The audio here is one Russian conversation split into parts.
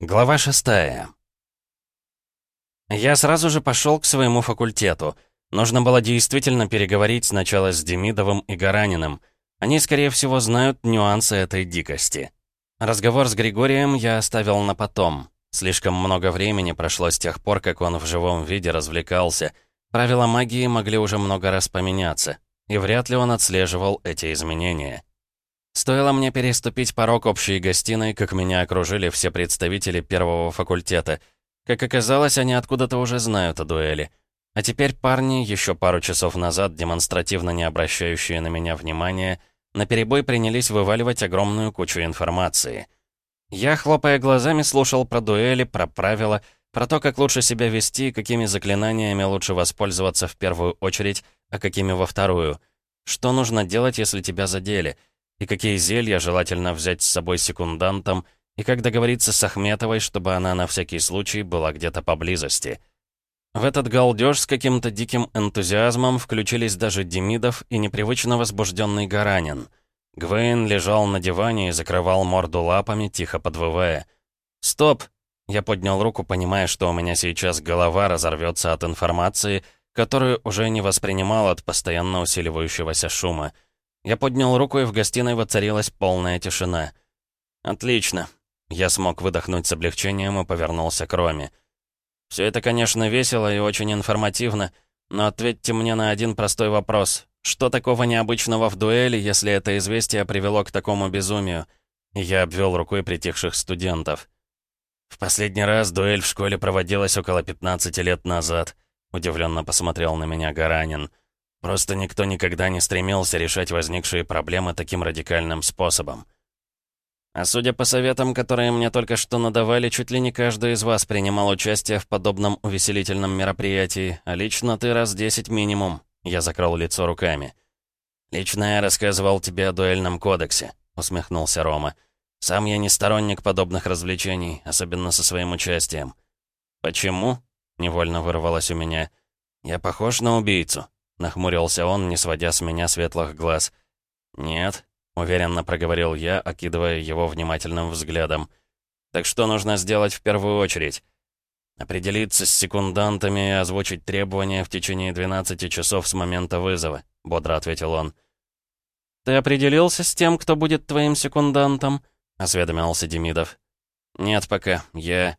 Глава шестая. Я сразу же пошел к своему факультету. Нужно было действительно переговорить сначала с Демидовым и Гараниным. Они, скорее всего, знают нюансы этой дикости. Разговор с Григорием я оставил на потом. Слишком много времени прошло с тех пор, как он в живом виде развлекался. Правила магии могли уже много раз поменяться, и вряд ли он отслеживал эти изменения. Стоило мне переступить порог общей гостиной, как меня окружили все представители первого факультета. Как оказалось, они откуда-то уже знают о дуэли. А теперь парни, еще пару часов назад демонстративно не обращающие на меня внимания, наперебой принялись вываливать огромную кучу информации. Я, хлопая глазами, слушал про дуэли, про правила, про то, как лучше себя вести, какими заклинаниями лучше воспользоваться в первую очередь, а какими во вторую. Что нужно делать, если тебя задели — и какие зелья желательно взять с собой секундантом, и как договориться с Ахметовой, чтобы она на всякий случай была где-то поблизости. В этот галдеж с каким-то диким энтузиазмом включились даже Демидов и непривычно возбужденный Гаранин. Гвейн лежал на диване и закрывал морду лапами, тихо подвывая. «Стоп!» Я поднял руку, понимая, что у меня сейчас голова разорвется от информации, которую уже не воспринимал от постоянно усиливающегося шума. Я поднял руку, и в гостиной воцарилась полная тишина. «Отлично». Я смог выдохнуть с облегчением и повернулся к Роме. «Все это, конечно, весело и очень информативно, но ответьте мне на один простой вопрос. Что такого необычного в дуэли, если это известие привело к такому безумию?» Я обвел рукой притихших студентов. «В последний раз дуэль в школе проводилась около 15 лет назад», — удивленно посмотрел на меня Гаранин. Просто никто никогда не стремился решать возникшие проблемы таким радикальным способом. А судя по советам, которые мне только что надавали, чуть ли не каждый из вас принимал участие в подобном увеселительном мероприятии, а лично ты раз десять минимум. Я закрыл лицо руками. «Лично я рассказывал тебе о дуэльном кодексе», — усмехнулся Рома. «Сам я не сторонник подобных развлечений, особенно со своим участием». «Почему?» — невольно вырвалось у меня. «Я похож на убийцу?» Нахмурился он, не сводя с меня светлых глаз. «Нет», — уверенно проговорил я, окидывая его внимательным взглядом. «Так что нужно сделать в первую очередь?» «Определиться с секундантами и озвучить требования в течение 12 часов с момента вызова», — бодро ответил он. «Ты определился с тем, кто будет твоим секундантом?» — осведомился Демидов. «Нет пока, я...»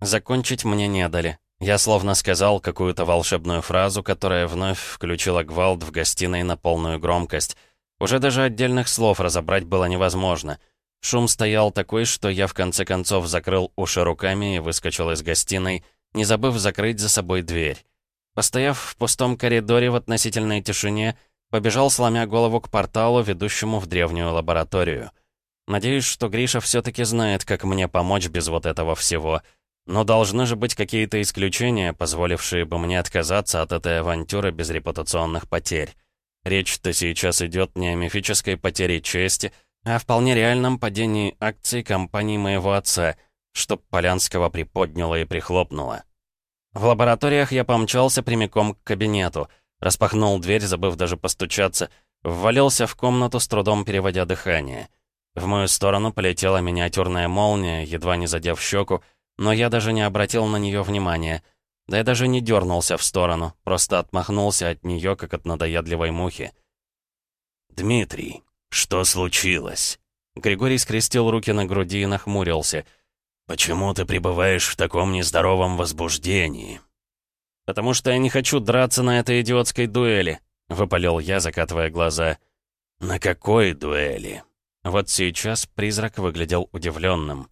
Закончить мне не дали. Я словно сказал какую-то волшебную фразу, которая вновь включила гвалт в гостиной на полную громкость. Уже даже отдельных слов разобрать было невозможно. Шум стоял такой, что я в конце концов закрыл уши руками и выскочил из гостиной, не забыв закрыть за собой дверь. Постояв в пустом коридоре в относительной тишине, побежал, сломя голову к порталу, ведущему в древнюю лабораторию. Надеюсь, что Гриша все-таки знает, как мне помочь без вот этого всего — но должны же быть какие-то исключения, позволившие бы мне отказаться от этой авантюры без репутационных потерь. Речь-то сейчас идет не о мифической потере чести, а о вполне реальном падении акций компании моего отца, чтоб Полянского приподняло и прихлопнуло. В лабораториях я помчался прямиком к кабинету, распахнул дверь, забыв даже постучаться, ввалился в комнату, с трудом переводя дыхание. В мою сторону полетела миниатюрная молния, едва не задев щеку, но я даже не обратил на нее внимания. Да я даже не дернулся в сторону, просто отмахнулся от нее, как от надоедливой мухи. «Дмитрий, что случилось?» Григорий скрестил руки на груди и нахмурился. «Почему ты пребываешь в таком нездоровом возбуждении?» «Потому что я не хочу драться на этой идиотской дуэли», — выпалил я, закатывая глаза. «На какой дуэли?» Вот сейчас призрак выглядел удивленным.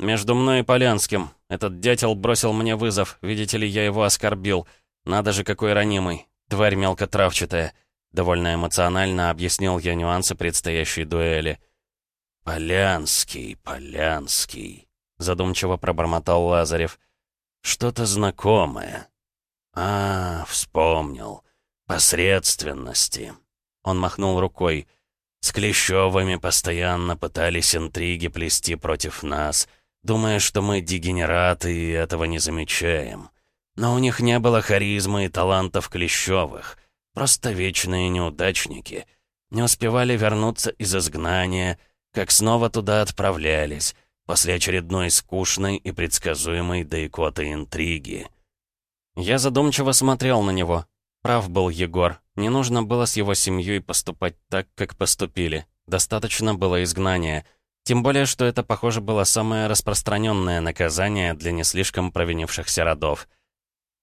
«Между мной и Полянским. Этот дятел бросил мне вызов. Видите ли, я его оскорбил. Надо же, какой ранимый. Тварь мелкотравчатая». Довольно эмоционально объяснил я нюансы предстоящей дуэли. «Полянский, Полянский», — задумчиво пробормотал Лазарев. «Что-то знакомое». «А, вспомнил. Посредственности». Он махнул рукой. «С Клещевыми постоянно пытались интриги плести против нас» думая, что мы дегенераты и этого не замечаем. Но у них не было харизмы и талантов Клещевых. Просто вечные неудачники. Не успевали вернуться из изгнания, как снова туда отправлялись. после очередной скучной и предсказуемой Дайкоты интриги. Я задумчиво смотрел на него. Прав был Егор. Не нужно было с его семьей поступать так, как поступили. Достаточно было изгнания. Тем более, что это, похоже, было самое распространенное наказание для не слишком провинившихся родов.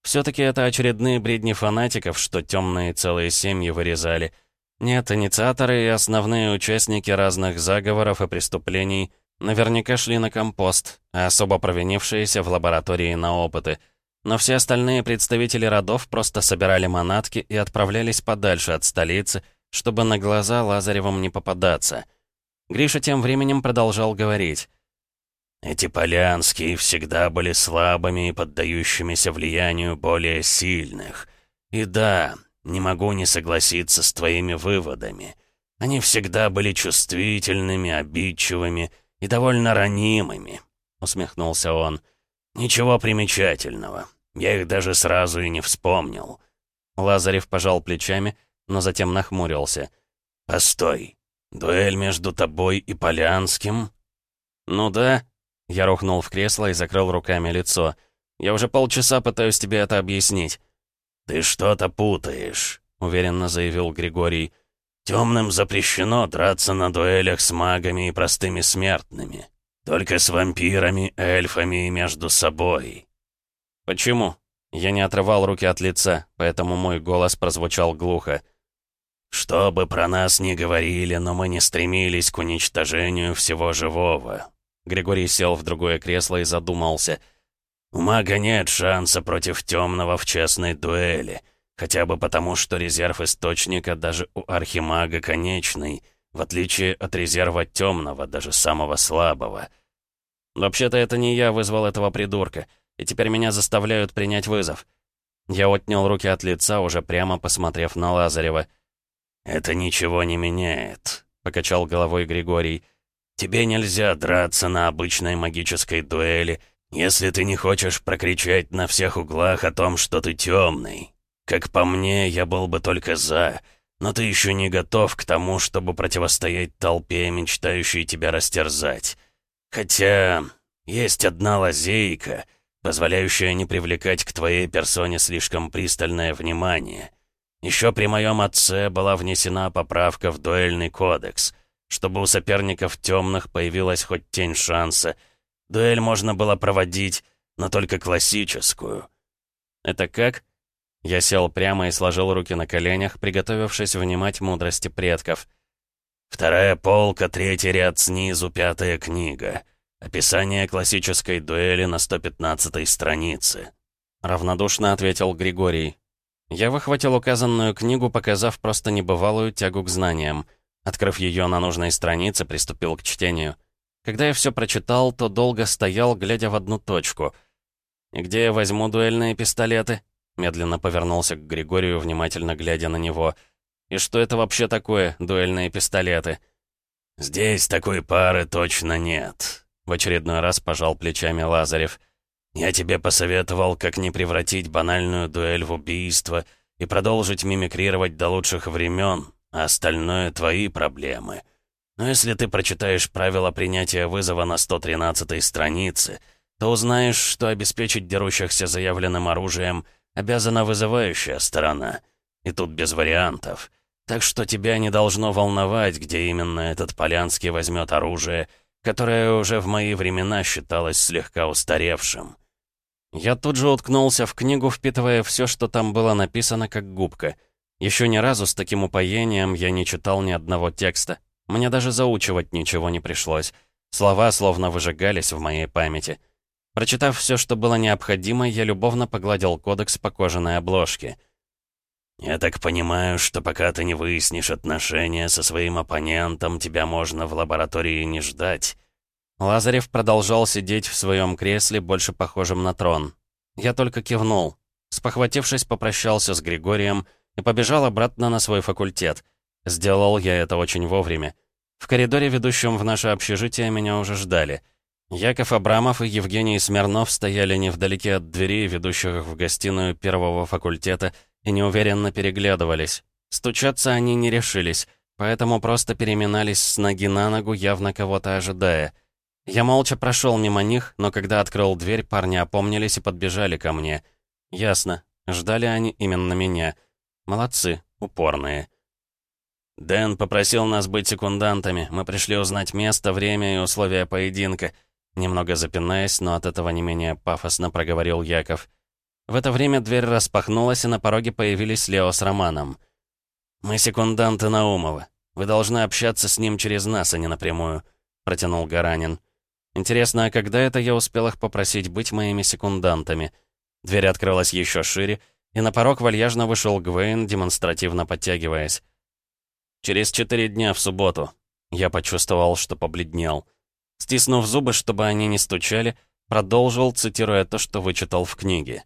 Все-таки это очередные бредни фанатиков, что темные целые семьи вырезали. Нет, инициаторы и основные участники разных заговоров и преступлений наверняка шли на компост, а особо провинившиеся в лаборатории на опыты. Но все остальные представители родов просто собирали манатки и отправлялись подальше от столицы, чтобы на глаза Лазаревым не попадаться. Гриша тем временем продолжал говорить. Эти полянские всегда были слабыми и поддающимися влиянию более сильных. И да, не могу не согласиться с твоими выводами. Они всегда были чувствительными, обидчивыми и довольно ранимыми», — усмехнулся он. «Ничего примечательного. Я их даже сразу и не вспомнил». Лазарев пожал плечами, но затем нахмурился. «Постой, дуэль между тобой и Полянским?» «Ну да», я рухнул в кресло и закрыл руками лицо. «Я уже полчаса пытаюсь тебе это объяснить». «Ты что-то путаешь», — уверенно заявил Григорий. «Темным запрещено драться на дуэлях с магами и простыми смертными. Только с вампирами, эльфами и между собой». «Почему?» Я не отрывал руки от лица, поэтому мой голос прозвучал глухо. «Что бы про нас ни говорили, но мы не стремились к уничтожению всего живого. Григорий сел в другое кресло и задумался. «У мага нет шанса против темного в честной дуэли. Хотя бы потому, что резерв источника даже у архимага конечный, в отличие от резерва темного, даже самого слабого. Вообще-то это не я вызвал этого придурка, и теперь меня заставляют принять вызов. Я отнял руки от лица, уже прямо посмотрев на Лазарева. «Это ничего не меняет», — покачал головой Григорий. Тебе нельзя драться на обычной магической дуэли, если ты не хочешь прокричать на всех углах о том, что ты темный. Как по мне, я был бы только за, но ты еще не готов к тому, чтобы противостоять толпе, мечтающей тебя растерзать. Хотя есть одна лазейка, позволяющая не привлекать к твоей персоне слишком пристальное внимание. Еще при моем отце была внесена поправка в дуэльный кодекс — чтобы у соперников темных появилась хоть тень шанса. Дуэль можно было проводить, но только классическую. «Это как?» Я сел прямо и сложил руки на коленях, приготовившись внимать мудрости предков. «Вторая полка, третий ряд снизу, пятая книга. Описание классической дуэли на 115-й странице», — равнодушно ответил Григорий. Я выхватил указанную книгу, показав просто небывалую тягу к знаниям — Открыв ее на нужной странице, приступил к чтению. Когда я все прочитал, то долго стоял, глядя в одну точку. «И где я возьму дуэльные пистолеты?» Медленно повернулся к Григорию, внимательно глядя на него. «И что это вообще такое, дуэльные пистолеты?» «Здесь такой пары точно нет», — в очередной раз пожал плечами Лазарев. «Я тебе посоветовал, как не превратить банальную дуэль в убийство и продолжить мимикрировать до лучших времен, а остальное — твои проблемы. Но если ты прочитаешь правила принятия вызова на 113-й странице, то узнаешь, что обеспечить дерущихся заявленным оружием обязана вызывающая сторона. И тут без вариантов. Так что тебя не должно волновать, где именно этот Полянский возьмет оружие, которое уже в мои времена считалось слегка устаревшим. Я тут же уткнулся в книгу, впитывая все, что там было написано, как губка — еще ни разу с таким упоением я не читал ни одного текста. Мне даже заучивать ничего не пришлось. Слова словно выжигались в моей памяти. Прочитав все, что было необходимо, я любовно погладил кодекс по кожаной обложке. «Я так понимаю, что пока ты не выяснишь отношения со своим оппонентом, тебя можно в лаборатории не ждать». Лазарев продолжал сидеть в своем кресле, больше похожем на трон. Я только кивнул. Спохватившись, попрощался с Григорием, и побежал обратно на свой факультет. Сделал я это очень вовремя. В коридоре, ведущем в наше общежитие, меня уже ждали. Яков Абрамов и Евгений Смирнов стояли невдалеке от дверей, ведущих в гостиную первого факультета, и неуверенно переглядывались. Стучаться они не решились, поэтому просто переминались с ноги на ногу, явно кого-то ожидая. Я молча прошел мимо них, но когда открыл дверь, парни опомнились и подбежали ко мне. Ясно, ждали они именно меня. Молодцы, упорные. «Дэн попросил нас быть секундантами. Мы пришли узнать место, время и условия поединка». Немного запинаясь, но от этого не менее пафосно проговорил Яков. В это время дверь распахнулась, и на пороге появились Лео с Романом. «Мы секунданты Наумова. Вы должны общаться с ним через нас, а не напрямую», — протянул Гаранин. «Интересно, а когда это я успел их попросить быть моими секундантами?» Дверь открылась еще шире, и на порог вальяжно вышел Гвейн, демонстративно подтягиваясь. «Через четыре дня в субботу». Я почувствовал, что побледнел. Стиснув зубы, чтобы они не стучали, продолжил, цитируя то, что вычитал в книге.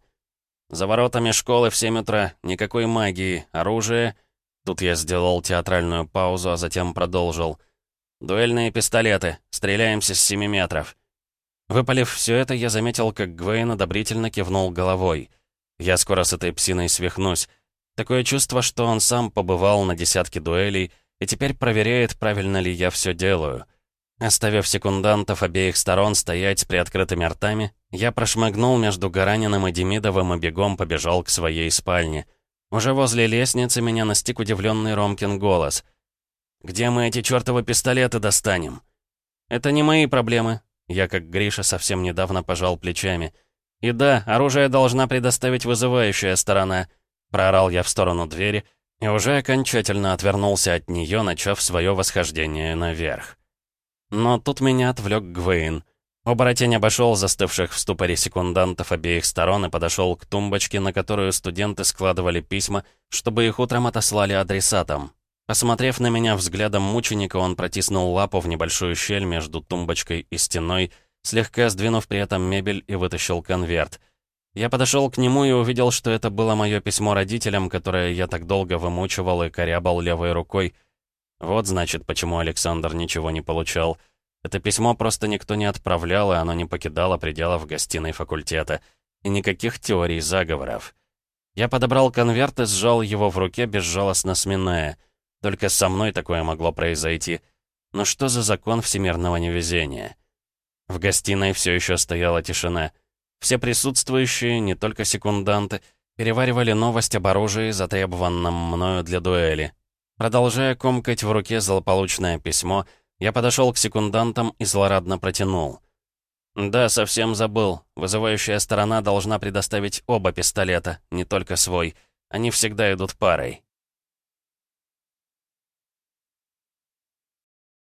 «За воротами школы в семь утра, никакой магии, оружие...» Тут я сделал театральную паузу, а затем продолжил. «Дуэльные пистолеты, стреляемся с семи метров». Выпалив все это, я заметил, как Гвейн одобрительно кивнул головой. Я скоро с этой псиной свихнусь. Такое чувство, что он сам побывал на десятке дуэлей и теперь проверяет, правильно ли я все делаю. Оставив секундантов обеих сторон стоять с приоткрытыми ртами, я прошмыгнул между Гараниным и Демидовым и бегом побежал к своей спальне. Уже возле лестницы меня настиг удивленный Ромкин голос. «Где мы эти чертовы пистолеты достанем?» «Это не мои проблемы». Я, как Гриша, совсем недавно пожал плечами. «И да, оружие должна предоставить вызывающая сторона». Проорал я в сторону двери и уже окончательно отвернулся от нее, начав свое восхождение наверх. Но тут меня отвлек Гвейн. Оборотень обошел застывших в ступоре секундантов обеих сторон и подошел к тумбочке, на которую студенты складывали письма, чтобы их утром отослали адресатам. Посмотрев на меня взглядом мученика, он протиснул лапу в небольшую щель между тумбочкой и стеной, слегка сдвинув при этом мебель и вытащил конверт — я подошел к нему и увидел, что это было мое письмо родителям, которое я так долго вымучивал и корябал левой рукой. Вот, значит, почему Александр ничего не получал. Это письмо просто никто не отправлял, и оно не покидало пределов гостиной факультета. И никаких теорий заговоров. Я подобрал конверт и сжал его в руке, безжалостно сминая. Только со мной такое могло произойти. Но что за закон всемирного невезения? В гостиной все еще стояла тишина. Все присутствующие, не только секунданты, переваривали новость об оружии, затребованном мною для дуэли. Продолжая комкать в руке злополучное письмо, я подошел к секундантам и злорадно протянул. «Да, совсем забыл. Вызывающая сторона должна предоставить оба пистолета, не только свой. Они всегда идут парой».